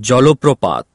জলপ্রপাত।